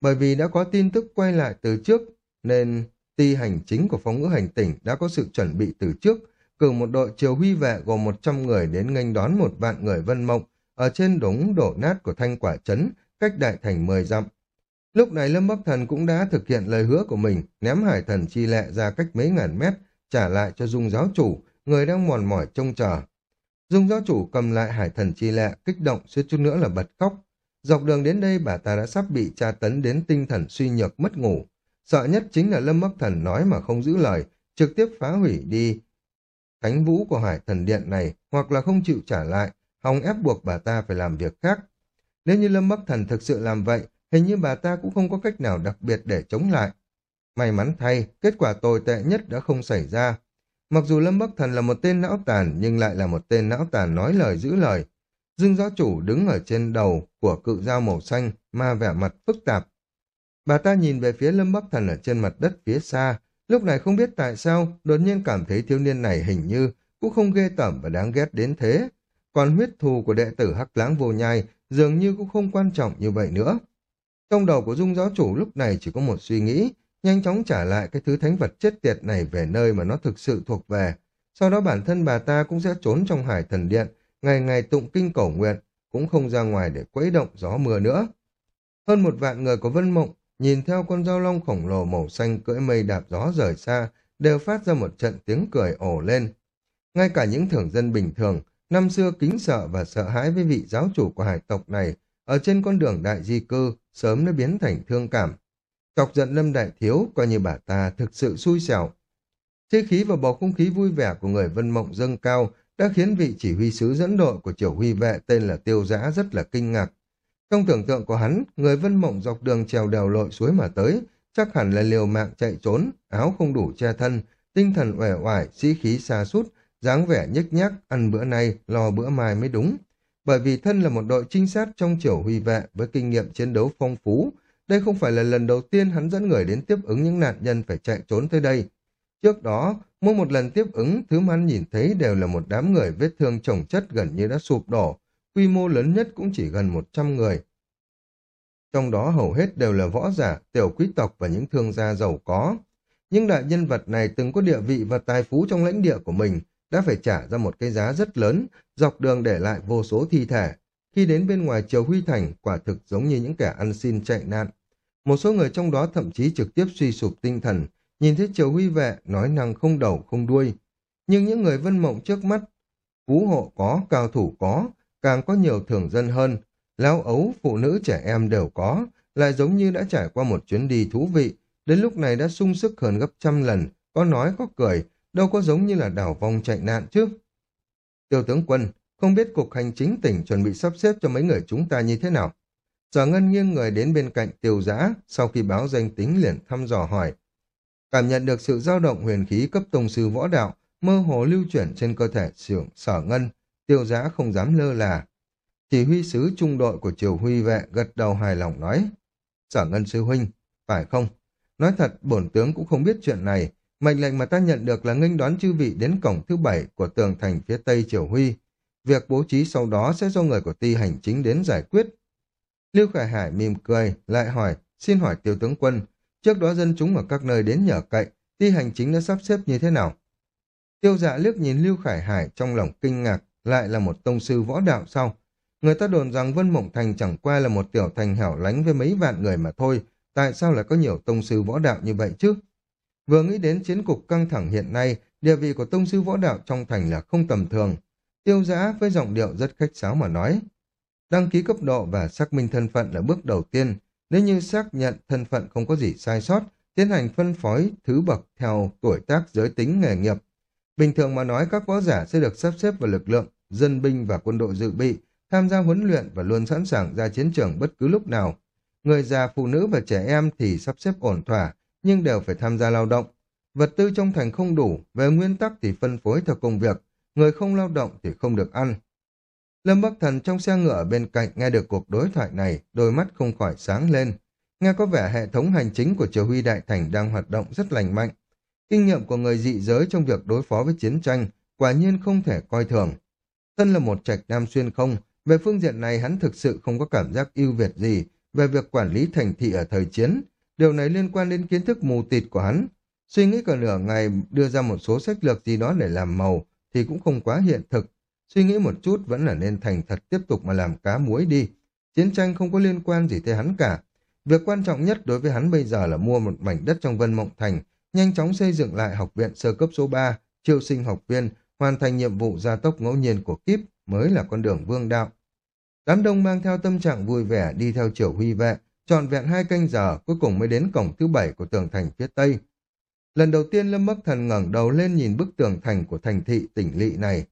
Bởi vì đã có tin tức quay lại từ trước, nên ti hành chính của phóng ngữ hành tỉnh đã có sự chuẩn bị từ trước, cử một đội triều huy vệ gồm 100 người đến nghênh đón một vạn người vân mộng ở trên đống đổ nát của thanh quả trấn, cách đại thành 10 dặm. Lúc này Lâm Bắc Thần cũng đã thực hiện lời hứa của mình, ném hải thần chi lệ ra cách mấy ngàn mét, trả lại cho dung giáo chủ, người đang mòn mỏi trông chờ. Dung giáo chủ cầm lại hải thần chi lệ, kích động suýt chút nữa là bật khóc. Dọc đường đến đây bà ta đã sắp bị tra tấn đến tinh thần suy nhược mất ngủ. Sợ nhất chính là Lâm Bắc Thần nói mà không giữ lời, trực tiếp phá hủy đi thánh vũ của hải thần điện này hoặc là không chịu trả lại, hòng ép buộc bà ta phải làm việc khác. Nếu như Lâm Bắc Thần thực sự làm vậy, hình như bà ta cũng không có cách nào đặc biệt để chống lại. May mắn thay, kết quả tồi tệ nhất đã không xảy ra. Mặc dù Lâm Bắc Thần là một tên não tàn, nhưng lại là một tên não tàn nói lời giữ lời. Dương giáo chủ đứng ở trên đầu của cự dao màu xanh, ma vẻ mặt phức tạp. Bà ta nhìn về phía Lâm Bắc Thần ở trên mặt đất phía xa, lúc này không biết tại sao, đột nhiên cảm thấy thiếu niên này hình như cũng không ghê tởm và đáng ghét đến thế. Còn huyết thù của đệ tử Hắc Láng Vô Nhai dường như cũng không quan trọng như vậy nữa. Trong đầu của Dung giáo chủ lúc này chỉ có một suy nghĩ, nhanh chóng trả lại cái thứ thánh vật chết tiệt này về nơi mà nó thực sự thuộc về. Sau đó bản thân bà ta cũng sẽ trốn trong hải thần điện, ngày ngày tụng kinh cầu nguyện, cũng không ra ngoài để quấy động gió mưa nữa. Hơn một vạn người của Vân Mộng nhìn theo con dao long khổng lồ màu xanh cưỡi mây đạp gió rời xa, đều phát ra một trận tiếng cười ồ lên. Ngay cả những thường dân bình thường, năm xưa kính sợ và sợ hãi với vị giáo chủ của hải tộc này, ở trên con đường đại di cư, sớm đã biến thành thương cảm. Chọc giận Lâm Đại Thiếu, coi như bà ta thực sự xui xẻo. Chế khí và bầu không khí vui vẻ của người Vân Mộng dâng cao đã khiến vị chỉ huy sứ dẫn đội của triều huy vệ tên là Tiêu Giã rất là kinh ngạc. Trong tưởng tượng của hắn, người Vân Mộng dọc đường trèo đèo lội suối mà tới, chắc hẳn là liều mạng chạy trốn, áo không đủ che thân, tinh thần uể oải, sĩ khí xa sút dáng vẻ nhếch nhác, ăn bữa nay, lo bữa mai mới đúng. Bởi vì thân là một đội trinh sát trong triều huy vệ với kinh nghiệm chiến đấu phong phú, đây không phải là lần đầu tiên hắn dẫn người đến tiếp ứng những nạn nhân phải chạy trốn tới đây. Trước đó, mỗi một lần tiếp ứng, thứ mà hắn nhìn thấy đều là một đám người vết thương chồng chất gần như đã sụp đổ, quy mô lớn nhất cũng chỉ gần 100 người. Trong đó hầu hết đều là võ giả, tiểu quý tộc và những thương gia giàu có. Nhưng đại nhân vật này từng có địa vị và tài phú trong lãnh địa của mình, đã phải trả ra một cái giá rất lớn, dọc đường để lại vô số thi thể. Khi đến bên ngoài Triều Huy Thành, quả thực giống như những kẻ ăn xin chạy nạn. Một số người trong đó thậm chí trực tiếp suy sụp tinh thần, nhìn thấy Triều Huy vệ nói năng không đầu không đuôi. Nhưng những người vân mộng trước mắt, phú hộ có, cao thủ có, càng có nhiều thường dân hơn, lão ấu, phụ nữ trẻ em đều có, lại giống như đã trải qua một chuyến đi thú vị, đến lúc này đã sung sức hơn gấp trăm lần, có nói có cười, đâu có giống như là đảo vòng chạy nạn chứ. Tiêu tướng quân, không biết cục hành chính tỉnh chuẩn bị sắp xếp cho mấy người chúng ta như thế nào? Sở Ngân nghiêng người đến bên cạnh tiêu giã, sau khi báo danh tính liền thăm dò hỏi. Cảm nhận được sự dao động huyền khí cấp tông sư võ đạo, mơ hồ lưu chuyển trên cơ thể sưởng sở ngân, tiêu giã không dám lơ là. Chỉ huy sứ trung đội của triều huy vệ gật đầu hài lòng nói. Sở ngân sư huynh, phải không? Nói thật, bổn tướng cũng không biết chuyện này. Mệnh lệnh mà ta nhận được là nghênh đón chư vị đến cổng thứ bảy của tường thành phía tây triều huy. Việc bố trí sau đó sẽ do người của ti hành chính đến giải quyết. Lưu Khải Hải mỉm cười, lại hỏi, xin hỏi tiêu tướng quân, trước đó dân chúng ở các nơi đến nhờ cậy, ti hành chính đã sắp xếp như thế nào? Tiêu dạ liếc nhìn Lưu Khải Hải trong lòng kinh ngạc, lại là một tông sư võ đạo sau. Người ta đồn rằng Vân Mộng Thành chẳng qua là một tiểu thành hẻo lánh với mấy vạn người mà thôi, tại sao lại có nhiều tông sư võ đạo như vậy chứ? Vừa nghĩ đến chiến cục căng thẳng hiện nay, địa vị của tông sư võ đạo trong thành là không tầm thường. Tiêu giã với giọng điệu rất khách sáo mà nói. Đăng ký cấp độ và xác minh thân phận là bước đầu tiên. Nếu như xác nhận thân phận không có gì sai sót, tiến hành phân phối thứ bậc theo tuổi tác giới tính nghề nghiệp. Bình thường mà nói các võ giả sẽ được sắp xếp vào lực lượng, dân binh và quân đội dự bị, tham gia huấn luyện và luôn sẵn sàng ra chiến trường bất cứ lúc nào. Người già, phụ nữ và trẻ em thì sắp xếp ổn thỏa, nhưng đều phải tham gia lao động. Vật tư trong thành không đủ, về nguyên tắc thì phân phối theo công việc, người không lao động thì không được ăn. Lâm Bắc Thần trong xe ngựa bên cạnh nghe được cuộc đối thoại này, đôi mắt không khỏi sáng lên. Nghe có vẻ hệ thống hành chính của Triều Huy Đại Thành đang hoạt động rất lành mạnh. Kinh nghiệm của người dị giới trong việc đối phó với chiến tranh quả nhiên không thể coi thường. Thân là một trạch nam xuyên không, về phương diện này hắn thực sự không có cảm giác ưu việt gì về việc quản lý thành thị ở thời chiến. Điều này liên quan đến kiến thức mù tịt của hắn. Suy nghĩ cả nửa ngày đưa ra một số sách lược gì đó để làm màu thì cũng không quá hiện thực. Suy nghĩ một chút vẫn là nên thành thật tiếp tục mà làm cá muối đi. Chiến tranh không có liên quan gì tới hắn cả. Việc quan trọng nhất đối với hắn bây giờ là mua một mảnh đất trong Vân Mộng Thành, nhanh chóng xây dựng lại học viện sơ cấp số 3, chiêu sinh học viên, hoàn thành nhiệm vụ gia tốc ngẫu nhiên của kíp mới là con đường vương đạo. Đám đông mang theo tâm trạng vui vẻ đi theo chiều huy vệ, trọn vẹn hai canh giờ cuối cùng mới đến cổng thứ bảy của tường thành phía tây. Lần đầu tiên Lâm Bắc Thần ngẩng đầu lên nhìn bức tường thành của thành thị tỉnh lỵ này.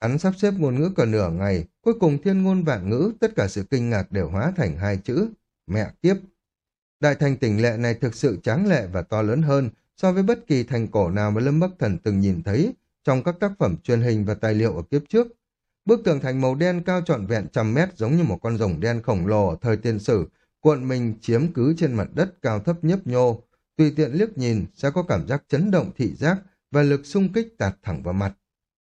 Hắn sắp xếp ngôn ngữ cả nửa ngày, cuối cùng thiên ngôn vạn ngữ, tất cả sự kinh ngạc đều hóa thành hai chữ, mẹ kiếp. Đại thành tỉnh lệ này thực sự tráng lệ và to lớn hơn so với bất kỳ thành cổ nào mà Lâm Bắc Thần từng nhìn thấy trong các tác phẩm truyền hình và tài liệu ở kiếp trước. Bức tường thành màu đen cao trọn vẹn trăm mét giống như một con rồng đen khổng lồ ở thời tiên sử, cuộn mình chiếm cứ trên mặt đất cao thấp nhấp nhô, tùy tiện liếc nhìn sẽ có cảm giác chấn động thị giác và lực xung kích tạt thẳng vào mặt.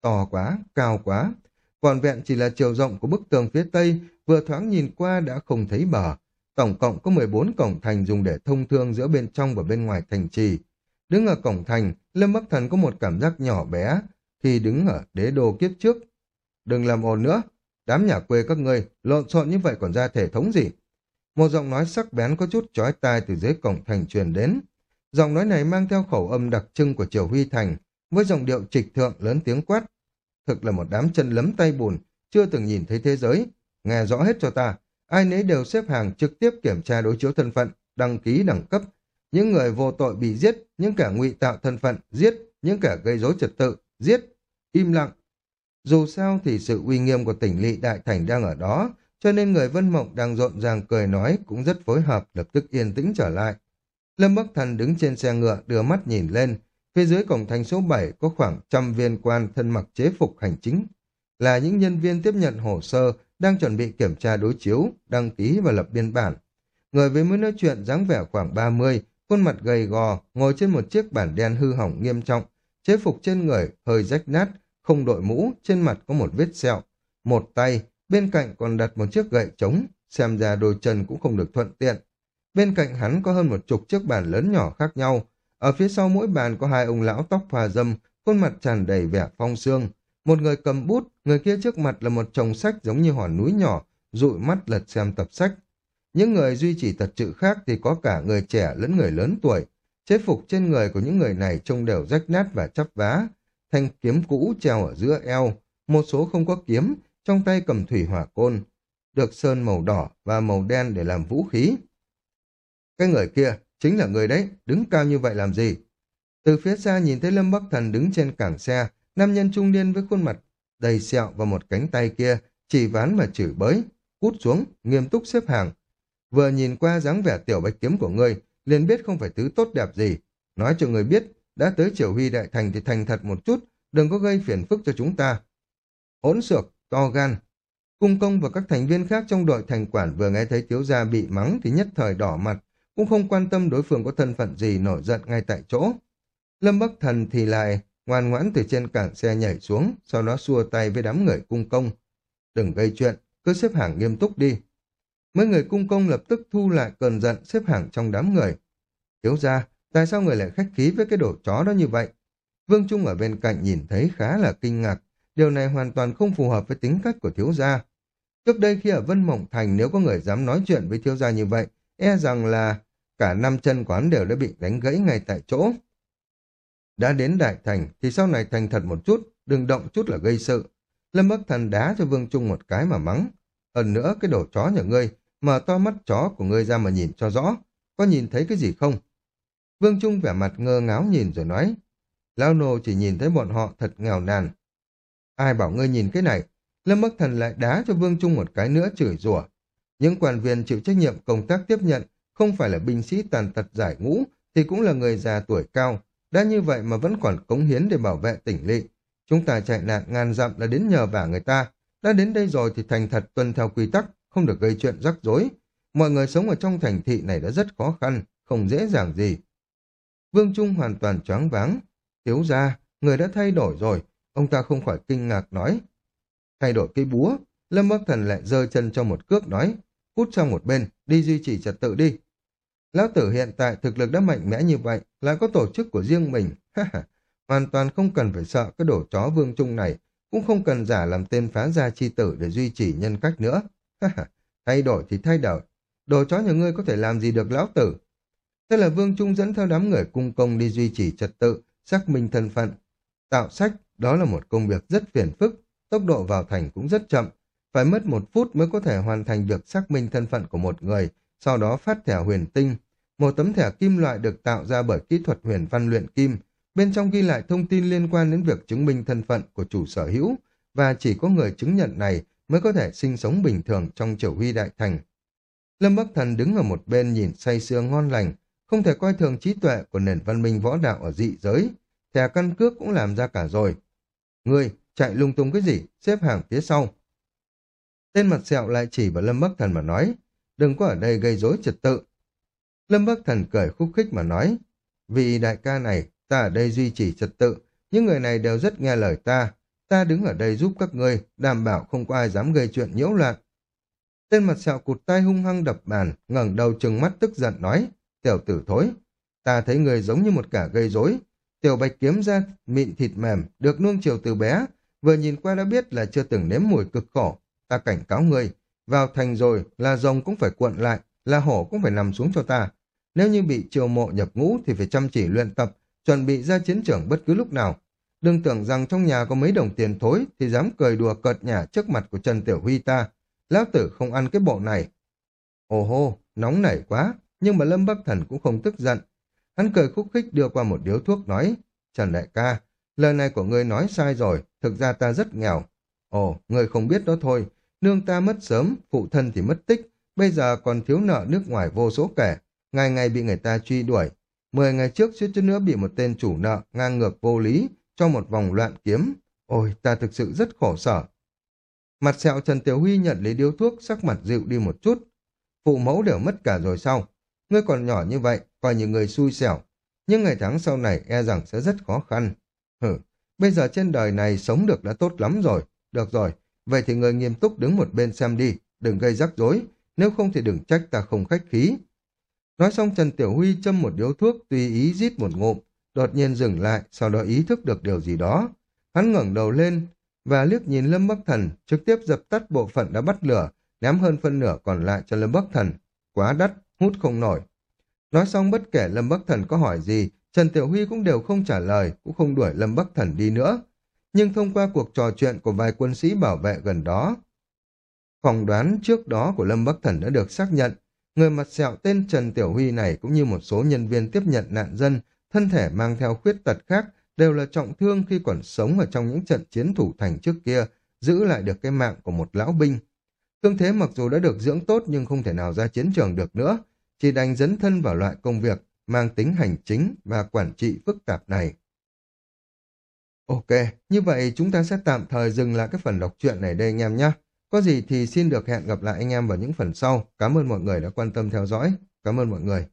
To quá, cao quá, còn vẹn chỉ là chiều rộng của bức tường phía tây, vừa thoáng nhìn qua đã không thấy bờ. Tổng cộng có 14 cổng thành dùng để thông thương giữa bên trong và bên ngoài thành trì. Đứng ở cổng thành, Lâm Bắc Thần có một cảm giác nhỏ bé khi đứng ở đế đô kiếp trước. Đừng làm ồn nữa, đám nhà quê các ngươi lộn xộn như vậy còn ra thể thống gì? Một giọng nói sắc bén có chút chói tai từ dưới cổng thành truyền đến. Giọng nói này mang theo khẩu âm đặc trưng của Triều Huy Thành, với giọng điệu trịch thượng lớn tiếng quát. Thực là một đám chân lấm tay bùn, chưa từng nhìn thấy thế giới. Nghe rõ hết cho ta, ai nấy đều xếp hàng trực tiếp kiểm tra đối chiếu thân phận, đăng ký đẳng cấp. Những người vô tội bị giết, những kẻ ngụy tạo thân phận, giết, những kẻ gây rối trật tự, giết. Im lặng. Dù sao thì sự uy nghiêm của tỉnh lỵ đại thành đang ở đó, cho nên người Vân Mộng đang rộn ràng cười nói cũng rất phối hợp, lập tức yên tĩnh trở lại. Lâm Bắc Thần đứng trên xe ngựa đưa mắt nhìn lên, phía dưới cổng thành số 7 có khoảng trăm viên quan thân mặc chế phục hành chính, là những nhân viên tiếp nhận hồ sơ đang chuẩn bị kiểm tra đối chiếu, đăng ký và lập biên bản. Người với mới nói chuyện dáng vẻ khoảng 30, khuôn mặt gầy gò, ngồi trên một chiếc bản đen hư hỏng nghiêm trọng, chế phục trên người hơi rách nát, không đội mũ, trên mặt có một vết sẹo, một tay, bên cạnh còn đặt một chiếc gậy trống, xem ra đôi chân cũng không được thuận tiện. Bên cạnh hắn có hơn một chục chiếc bàn lớn nhỏ khác nhau, ở phía sau mỗi bàn có hai ông lão tóc hòa dâm, khuôn mặt tràn đầy vẻ phong sương. Một người cầm bút, người kia trước mặt là một chồng sách giống như hòn núi nhỏ, dụi mắt lật xem tập sách. Những người duy trì tật trự khác thì có cả người trẻ lẫn người lớn tuổi. Chế phục trên người của những người này trông đều rách nát và chắp vá. Thanh kiếm cũ treo ở giữa eo, một số không có kiếm, trong tay cầm thủy hỏa côn, được sơn màu đỏ và màu đen để làm vũ khí. Cái người kia, chính là người đấy, đứng cao như vậy làm gì? Từ phía xa nhìn thấy Lâm Bắc Thần đứng trên cảng xe, nam nhân trung niên với khuôn mặt đầy sẹo và một cánh tay kia, chỉ ván mà chửi bới, cút xuống, nghiêm túc xếp hàng. Vừa nhìn qua dáng vẻ tiểu bạch kiếm của ngươi, liền biết không phải thứ tốt đẹp gì. Nói cho người biết, đã tới triều huy đại thành thì thành thật một chút, đừng có gây phiền phức cho chúng ta. Hỗn xược, to gan. Cung công và các thành viên khác trong đội thành quản vừa nghe thấy thiếu gia bị mắng thì nhất thời đỏ mặt, cũng không quan tâm đối phương có thân phận gì nổi giận ngay tại chỗ. Lâm Bắc Thần thì lại ngoan ngoãn từ trên cảng xe nhảy xuống, sau đó xua tay với đám người cung công. Đừng gây chuyện, cứ xếp hàng nghiêm túc đi. Mấy người cung công lập tức thu lại cơn giận xếp hàng trong đám người. Thiếu ra, tại sao người lại khách khí với cái đồ chó đó như vậy? Vương Trung ở bên cạnh nhìn thấy khá là kinh ngạc, điều này hoàn toàn không phù hợp với tính cách của thiếu gia. Trước đây khi ở Vân Mộng Thành nếu có người dám nói chuyện với thiếu gia như vậy, e rằng là cả năm chân quán đều đã bị đánh gãy ngay tại chỗ. Đã đến Đại Thành thì sau này thành thật một chút, đừng động chút là gây sự. Lâm Bắc Thần đá cho Vương Trung một cái mà mắng. Hơn nữa cái đồ chó nhà ngươi, mở to mắt chó của ngươi ra mà nhìn cho rõ, có nhìn thấy cái gì không? Vương Trung vẻ mặt ngơ ngáo nhìn rồi nói, Lao nô chỉ nhìn thấy bọn họ thật nghèo nàn. Ai bảo ngươi nhìn cái này? Lâm Bắc Thần lại đá cho Vương Trung một cái nữa chửi rủa. Những quan viên chịu trách nhiệm công tác tiếp nhận không phải là binh sĩ tàn tật giải ngũ thì cũng là người già tuổi cao. Đã như vậy mà vẫn còn cống hiến để bảo vệ tỉnh lỵ. Chúng ta chạy nạn ngàn dặm là đến nhờ vả người ta. Đã đến đây rồi thì thành thật tuân theo quy tắc, không được gây chuyện rắc rối. Mọi người sống ở trong thành thị này đã rất khó khăn, không dễ dàng gì. Vương Trung hoàn toàn choáng váng. Thiếu ra, người đã thay đổi rồi. Ông ta không khỏi kinh ngạc nói. Thay đổi cây búa, Lâm Bắc Thần lại giơ chân cho một cước nói. Cút sang một bên, đi duy trì trật tự đi. Lão tử hiện tại thực lực đã mạnh mẽ như vậy, lại có tổ chức của riêng mình. Hoàn toàn không cần phải sợ cái đổ chó vương trung này, cũng không cần giả làm tên phá gia chi tử để duy trì nhân cách nữa. thay đổi thì thay đổi. Đồ chó nhà ngươi có thể làm gì được lão tử? Thế là Vương Trung dẫn theo đám người cung công đi duy trì trật tự, xác minh thân phận. Tạo sách, đó là một công việc rất phiền phức, tốc độ vào thành cũng rất chậm. Phải mất một phút mới có thể hoàn thành việc xác minh thân phận của một người, sau đó phát thẻ huyền tinh. Một tấm thẻ kim loại được tạo ra bởi kỹ thuật huyền văn luyện kim, bên trong ghi lại thông tin liên quan đến việc chứng minh thân phận của chủ sở hữu, và chỉ có người chứng nhận này mới có thể sinh sống bình thường trong triều huy đại thành. Lâm Bắc Thần đứng ở một bên nhìn say sưa ngon lành, không thể coi thường trí tuệ của nền văn minh võ đạo ở dị giới. Thẻ căn cước cũng làm ra cả rồi. Ngươi, chạy lung tung cái gì, xếp hàng phía sau. Tên mặt sẹo lại chỉ vào Lâm Bắc Thần mà nói, đừng có ở đây gây rối trật tự. Lâm Bắc Thần cười khúc khích mà nói, vì đại ca này, ta ở đây duy trì trật tự, những người này đều rất nghe lời ta, ta đứng ở đây giúp các ngươi, đảm bảo không có ai dám gây chuyện nhiễu loạn. Tên mặt sẹo cụt tay hung hăng đập bàn, ngẩng đầu trừng mắt tức giận nói, tiểu tử thối, ta thấy người giống như một cả gây rối. Tiểu bạch kiếm ra mịn thịt mềm, được nuông chiều từ bé, vừa nhìn qua đã biết là chưa từng nếm mùi cực khổ. Ta cảnh cáo người, vào thành rồi là rồng cũng phải cuộn lại, là hổ cũng phải nằm xuống cho ta. Nếu như bị triều mộ nhập ngũ thì phải chăm chỉ luyện tập, chuẩn bị ra chiến trường bất cứ lúc nào. Đừng tưởng rằng trong nhà có mấy đồng tiền thối thì dám cười đùa cợt nhả trước mặt của Trần Tiểu Huy ta. Lão tử không ăn cái bộ này. Ồ hô, nóng nảy quá, nhưng mà Lâm Bắc Thần cũng không tức giận. Hắn cười khúc khích đưa qua một điếu thuốc nói, Trần Đại ca, lời này của ngươi nói sai rồi, thực ra ta rất nghèo. Ồ, ngươi không biết đó thôi, nương ta mất sớm, phụ thân thì mất tích, bây giờ còn thiếu nợ nước ngoài vô số kẻ, ngày ngày bị người ta truy đuổi. Mười ngày trước suýt chút nữa bị một tên chủ nợ ngang ngược vô lý, cho một vòng loạn kiếm. Ôi, ta thực sự rất khổ sở. Mặt sẹo Trần Tiểu Huy nhận lấy điếu thuốc, sắc mặt dịu đi một chút. Phụ mẫu đều mất cả rồi sao? Ngươi còn nhỏ như vậy, coi như người xui xẻo. Nhưng ngày tháng sau này e rằng sẽ rất khó khăn. Hử, bây giờ trên đời này sống được đã tốt lắm rồi. Được rồi, vậy thì người nghiêm túc đứng một bên xem đi, đừng gây rắc rối, nếu không thì đừng trách ta không khách khí. Nói xong Trần Tiểu Huy châm một điếu thuốc tùy ý rít một ngụm, đột nhiên dừng lại, sau đó ý thức được điều gì đó. Hắn ngẩng đầu lên và liếc nhìn Lâm Bắc Thần, trực tiếp dập tắt bộ phận đã bắt lửa, ném hơn phân nửa còn lại cho Lâm Bắc Thần. Quá đắt, hút không nổi. Nói xong bất kể Lâm Bắc Thần có hỏi gì, Trần Tiểu Huy cũng đều không trả lời, cũng không đuổi Lâm Bắc Thần đi nữa. Nhưng thông qua cuộc trò chuyện của vài quân sĩ bảo vệ gần đó, phỏng đoán trước đó của Lâm Bắc Thần đã được xác nhận. Người mặt sẹo tên Trần Tiểu Huy này cũng như một số nhân viên tiếp nhận nạn dân, thân thể mang theo khuyết tật khác, đều là trọng thương khi còn sống ở trong những trận chiến thủ thành trước kia, giữ lại được cái mạng của một lão binh. Thương thế mặc dù đã được dưỡng tốt nhưng không thể nào ra chiến trường được nữa, chỉ đành dấn thân vào loại công việc mang tính hành chính và quản trị phức tạp này. Ok, như vậy chúng ta sẽ tạm thời dừng lại cái phần đọc truyện này đây anh em nhé. Có gì thì xin được hẹn gặp lại anh em vào những phần sau. Cảm ơn mọi người đã quan tâm theo dõi. Cảm ơn mọi người.